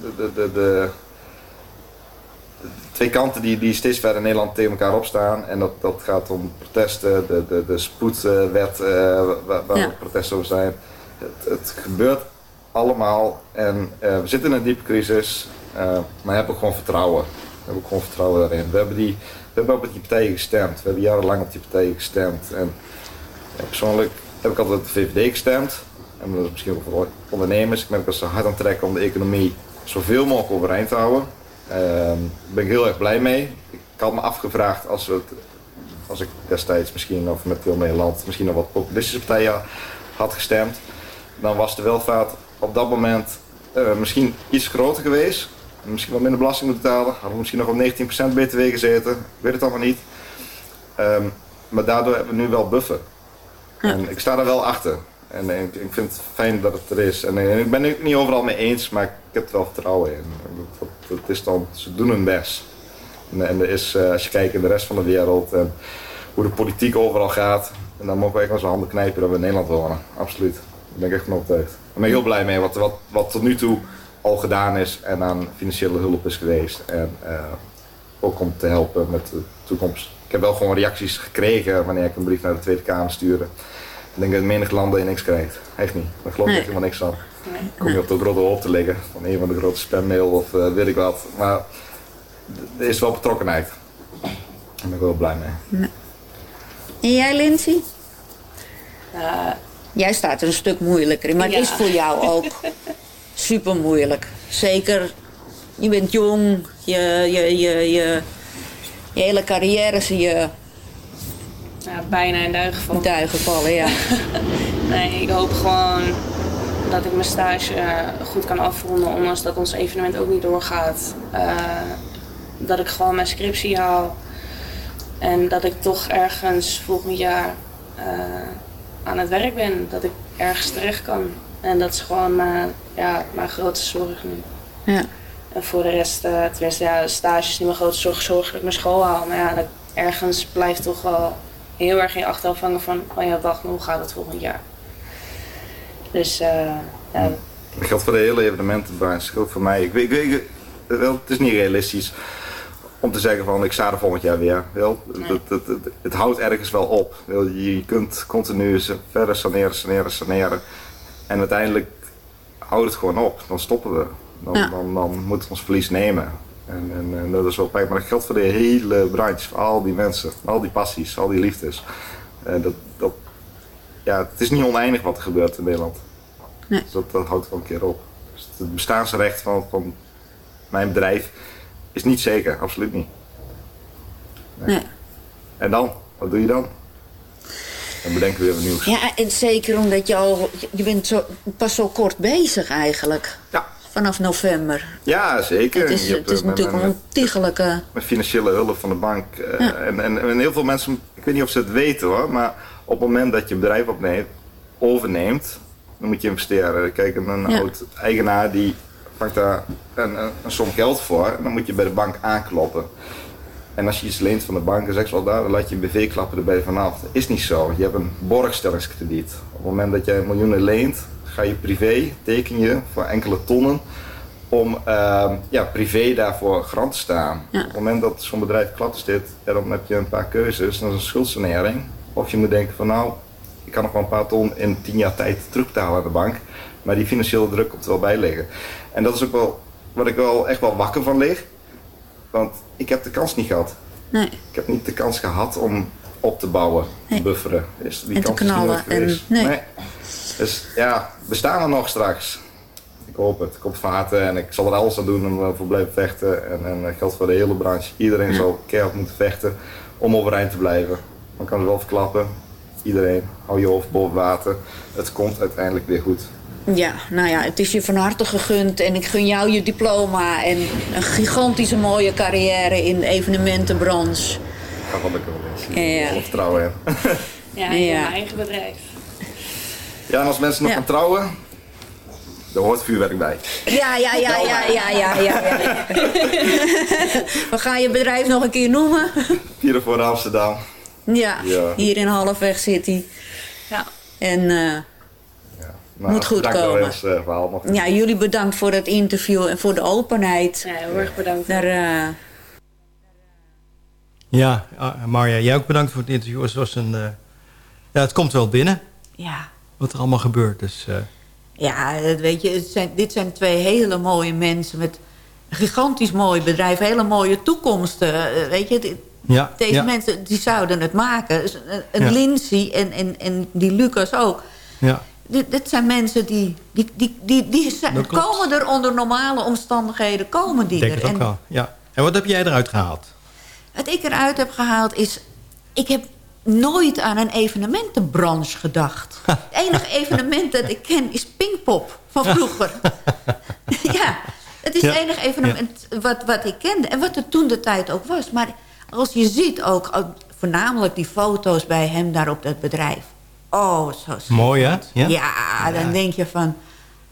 de, de, de, de, twee kanten die, die steeds verder in Nederland tegen elkaar opstaan. En dat, dat gaat om protesten, de, de, de spoedwet uh, waar, waar ja. protesten over zijn. Het, het gebeurt allemaal en uh, we zitten in een diepe crisis, uh, maar hebben ook gewoon vertrouwen. We hebben ook gewoon vertrouwen daarin. We hebben, die, we hebben op die partijen gestemd. We hebben jarenlang op die partijen gestemd. En persoonlijk heb ik altijd op de VVD gestemd. En dat is misschien ook voor ondernemers. Ik merk dat ze hard aan trekken om de economie zoveel mogelijk overeind te houden. Uh, daar ben ik heel erg blij mee. Ik had me afgevraagd als, we als ik destijds misschien of met heel Nederland misschien nog wat populistische partijen had gestemd. Dan was de welvaart op dat moment uh, misschien iets groter geweest. Misschien wat minder belasting moeten betalen. Hadden we misschien nog op 19% btw gezeten. Ik weet het allemaal niet. Um, maar daardoor hebben we nu wel buffer. Ja. En ik sta er wel achter. En, en ik, ik, vind het fijn dat het er is. En, en, ik ben het niet overal mee eens, maar ik heb er wel vertrouwen in. Dat, dat, dat is dan, ze doen hun best. En, en er is, uh, als je kijkt in de rest van de wereld en hoe de politiek overal gaat, en dan mogen we echt wel onze handen knijpen dat we in Nederland wonen. Absoluut. Daar ben ik echt van overtuigd. Daar ben ik heel blij mee wat, wat, wat tot nu toe al gedaan is en aan financiële hulp is geweest. En uh, ook om te helpen met de toekomst. Ik heb wel gewoon reacties gekregen wanneer ik een brief naar de Tweede Kamer stuurde. Ik denk dat menig landen je niks krijgt. Echt niet. Daar geloof ik nee. helemaal niks van. Nee. Kom je op de grote hoop te liggen van een van de grote spammail of uh, weet ik wat. Maar er is wel betrokkenheid. Daar ben ik wel blij mee. Nee. En jij Lindsay? Uh, jij staat er een stuk moeilijker in, maar ja. het is voor jou ook super moeilijk. Zeker, je bent jong, je, je, je, je, je hele carrière zie je ja, bijna in duigen vallen. Duigen vallen, ja. nee, ik hoop gewoon dat ik mijn stage goed kan afronden, ondanks dat ons evenement ook niet doorgaat. Uh, dat ik gewoon mijn scriptie haal. En dat ik toch ergens volgend jaar uh, aan het werk ben. Dat ik ergens terecht kan. En dat is gewoon uh, ja, mijn grootste zorg nu. Ja. En voor de rest, uh, tenminste, ja, stage is niet mijn grootste zorg. Zorg dat ik mijn school haal. Maar ja, dat ergens blijft toch wel heel erg in je achterhoofd hangen van... oh ja, wacht, hoe gaat het volgend jaar? Dus, uh, ja. Dat geldt voor de hele evenementenbranche. Geldt voor mij. Ik weet, ik weet, wel, het is niet realistisch om te zeggen van ik sta er volgend jaar weer. Wel, nee. het, het, het, het, houdt ergens wel op. Wel, je kunt continu verder saneren, saneren, saneren. En uiteindelijk houdt het gewoon op. Dan stoppen we. Dan, ja. dan, dan moeten we ons verlies nemen. En, en, en, dat is wel pijn. Maar dat geldt voor de hele branche. Voor al die mensen. Al die passies. Al die liefdes. En dat, dat, ja, het is niet oneindig wat er gebeurt in Nederland. Nee. Dus dat, dat houdt wel een keer op. Dus het bestaansrecht van, van mijn bedrijf is niet zeker. Absoluut niet. Nee. nee. En dan? Wat doe je dan? Dan bedenken we weer wat nieuws. Ja, en zeker omdat je al... Je bent zo, pas zo kort bezig eigenlijk. Ja. Vanaf november. Ja, zeker. Het is, het is natuurlijk een ontiegelijke... Met financiële hulp van de bank. Uh, ja. en, en, en, heel veel mensen, ik weet niet of ze het weten hoor, maar op het moment dat je een bedrijf opneemt, overneemt, dan moet je investeren. Kijk, een ja. oud eigenaar die vangt daar een, een, een, som geld voor en dan moet je bij de bank aankloppen. En als je iets leent van de bank en zegt wel daar, dan laat je een BV-klappen erbij vanaf. Dat is niet zo. Je hebt een borgstellingskrediet. Op het moment dat jij miljoenen leent, ga je privé, teken je voor enkele tonnen om uh, ja, privé daarvoor garant te staan. Ja. Op het moment dat zo'n bedrijf klap zit, ja, dan heb je een paar keuzes. Dat is een schuldsanering. Of je moet denken van nou, ik kan nog wel een paar ton in tien jaar tijd terugbetalen aan de bank. Maar die financiële druk komt er wel bij liggen. En dat is ook wel wat ik wel echt wel wakker van lig. Want ik heb de kans niet gehad. Nee. Ik heb niet de kans gehad om op te bouwen, nee. bufferen. Dus die en kans te knallen. Is en, nee. nee. Dus ja, we staan er nog straks. Ik hoop het. Ik hoop van harte en ik zal er alles aan doen om ervoor blijven vechten. En, en dat geldt voor de hele branche. Iedereen ja. zal keihard moeten vechten om overeind te blijven. Dan kan het wel verklappen. Iedereen, hou je hoofd boven water. Het komt uiteindelijk weer goed. Ja, nou ja, het is je van harte gegund en ik gun jou je diploma en een gigantische mooie carrière in de evenementenbranche. Ga wel lekker wel eens. Ja. vertrouwen in. ja, en ja. mijn eigen bedrijf. Ja, en als mensen nog Ja. gaan trouwen, daar hoort vuurwerk bij. Ja, ja, ja, ja, ja, ja, ja. ja. We gaan je bedrijf nog een keer noemen. Hier voor Amsterdam. Ja, Ja. hier in Halfweg City. Ja. En eh, Nou, moet goed komen. ons, eh, verhaal nog. Ja, jullie bedankt voor het interview en voor de openheid. Ja, heel erg bedankt. Daar, eh, Ja, ah, Marja, jij ook bedankt voor het interview. Het, was een, eh, ja, het komt wel binnen, ja, wat er allemaal gebeurt. Dus, eh, ja, weet je, het zijn, dit zijn twee hele mooie mensen met een gigantisch mooi bedrijf, hele mooie toekomsten. Eh, weet je, dit- ja, deze ja, mensen die zouden het maken. Dus Een, een Ja. Lindsay en, en, en die Lucas ook. ja. Dit, dit zijn mensen die, die, die, die, komen er onder normale omstandigheden, komen die denk er. het ook En. Ja. En wat heb jij eruit gehaald? Wat ik eruit heb gehaald is... Ik heb nooit aan een evenementenbranche gedacht. Het enige evenement dat ik ken is Pinkpop van vroeger. ja, het is Ja, het enige evenement wat, wat ik kende. En wat er toen de tijd ook was. Maar als je ziet ook, ook voornamelijk die foto's bij hem daar op dat bedrijf. Oh, zo. Mooi, hè? Ja? Ja, dan denk je van...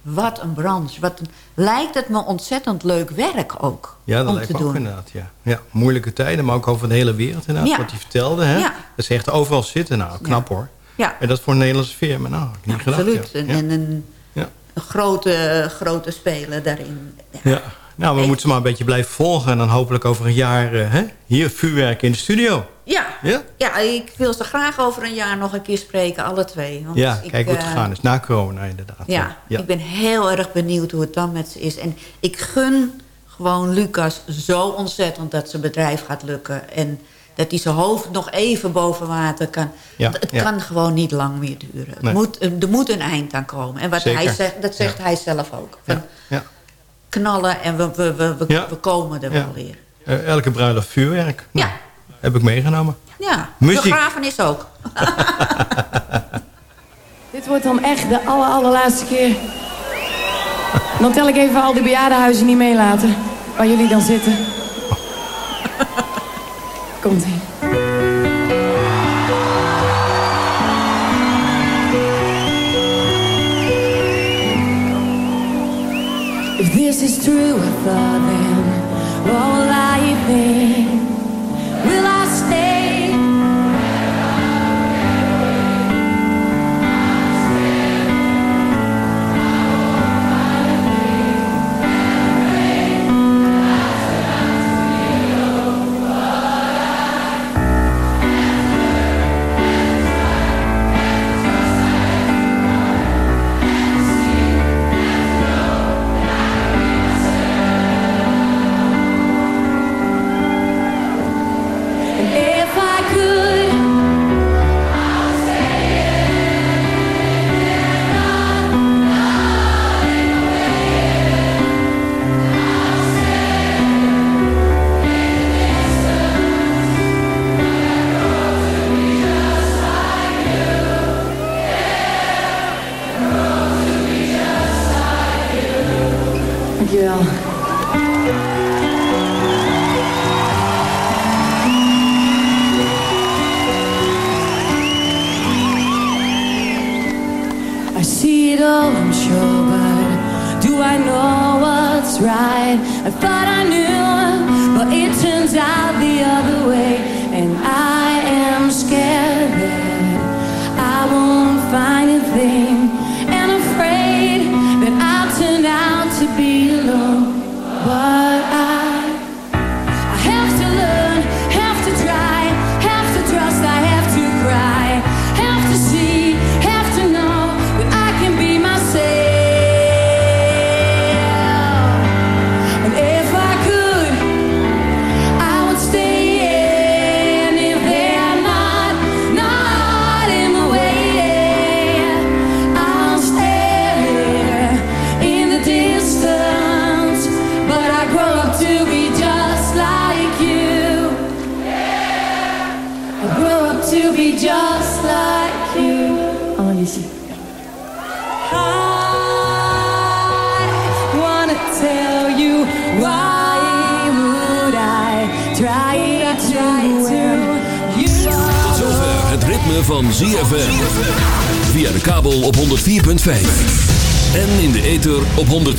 Wat een branche. Wat een- lijkt het me ontzettend leuk werk ook. Ja, dat om lijkt te me ook doen. inderdaad. Ja. Ja, moeilijke tijden, maar ook over de hele wereld inderdaad. Ja. Wat hij vertelde. Hè? Ja. Dat ze echt overal zitten. Nou, knap hoor. Ja. En dat voor een Nederlandse firma. Nou, ik niet gedacht. Absoluut. Ja. En, een, Ja. een grote, grote speler daarin. Ja. Nou, we moeten ze maar een beetje blijven volgen. En dan hopelijk over een jaar eh, hè? hier vuurwerk in de studio. Ja. Ja? ja, ik wil ze graag over een jaar nog een keer spreken, alle twee. Want Ja, ik, kijk hoe het eh, gegaan is. Na corona inderdaad. Ja, ja. ik ben heel erg benieuwd hoe het dan met ze is. En ik gun gewoon Lucas zo ontzettend dat zijn bedrijf gaat lukken. En dat hij zijn hoofd nog even boven water kan. Ja, het ja. kan gewoon niet lang meer duren. Nee. Het moet, er moet een eind aan komen. En wat Zeker. hij zegt, dat zegt hij zelf ook. Van. Knallen en we, we, we, komen er wel weer. Eh, elke bruiloft vuurwerk. Nou, Ja. Heb ik meegenomen. Ja, Muziek. begrafenis ook. Dit wordt dan echt de aller, allerlaatste keer. Dan tel ik even al die bejaardenhuizen niet meelaten. Waar jullie dan zitten. Komt-ie. If this is true, I thought then, will I think?